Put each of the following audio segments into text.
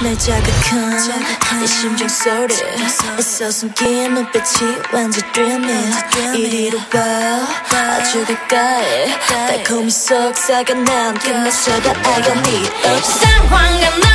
날 자극한 내 심장 소리. 애써 숨긴 눈빛이 왠지 dreamy 이리로 봐. 아주 가까이. 달콤히 속삭여난 그 맛을 다니 없어. 상황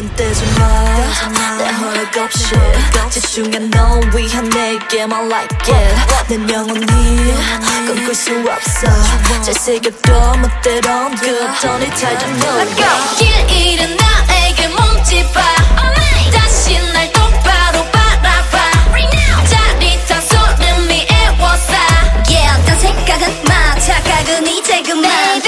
눈 떼지 마내 허락 없이 집중한 너 위한 내게만 like it. 내 영혼이 꿈꿀 수 없어. 잘 새겨둬 멋대로 그랬더니 잘좀 놀아 길 잃은 나에게 몸짓봐 다시 날 똑바로 바라봐. 짜릿한 소름이 애워싸. Yeah 딴 생각은 마. 착각은 이제 그만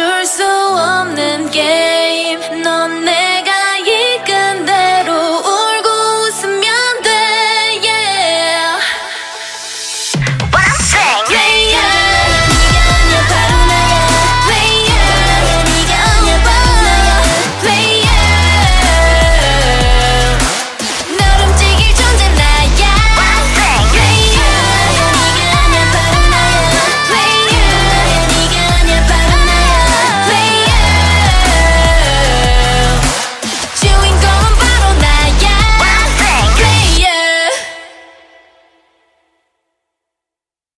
you're so omnipotent.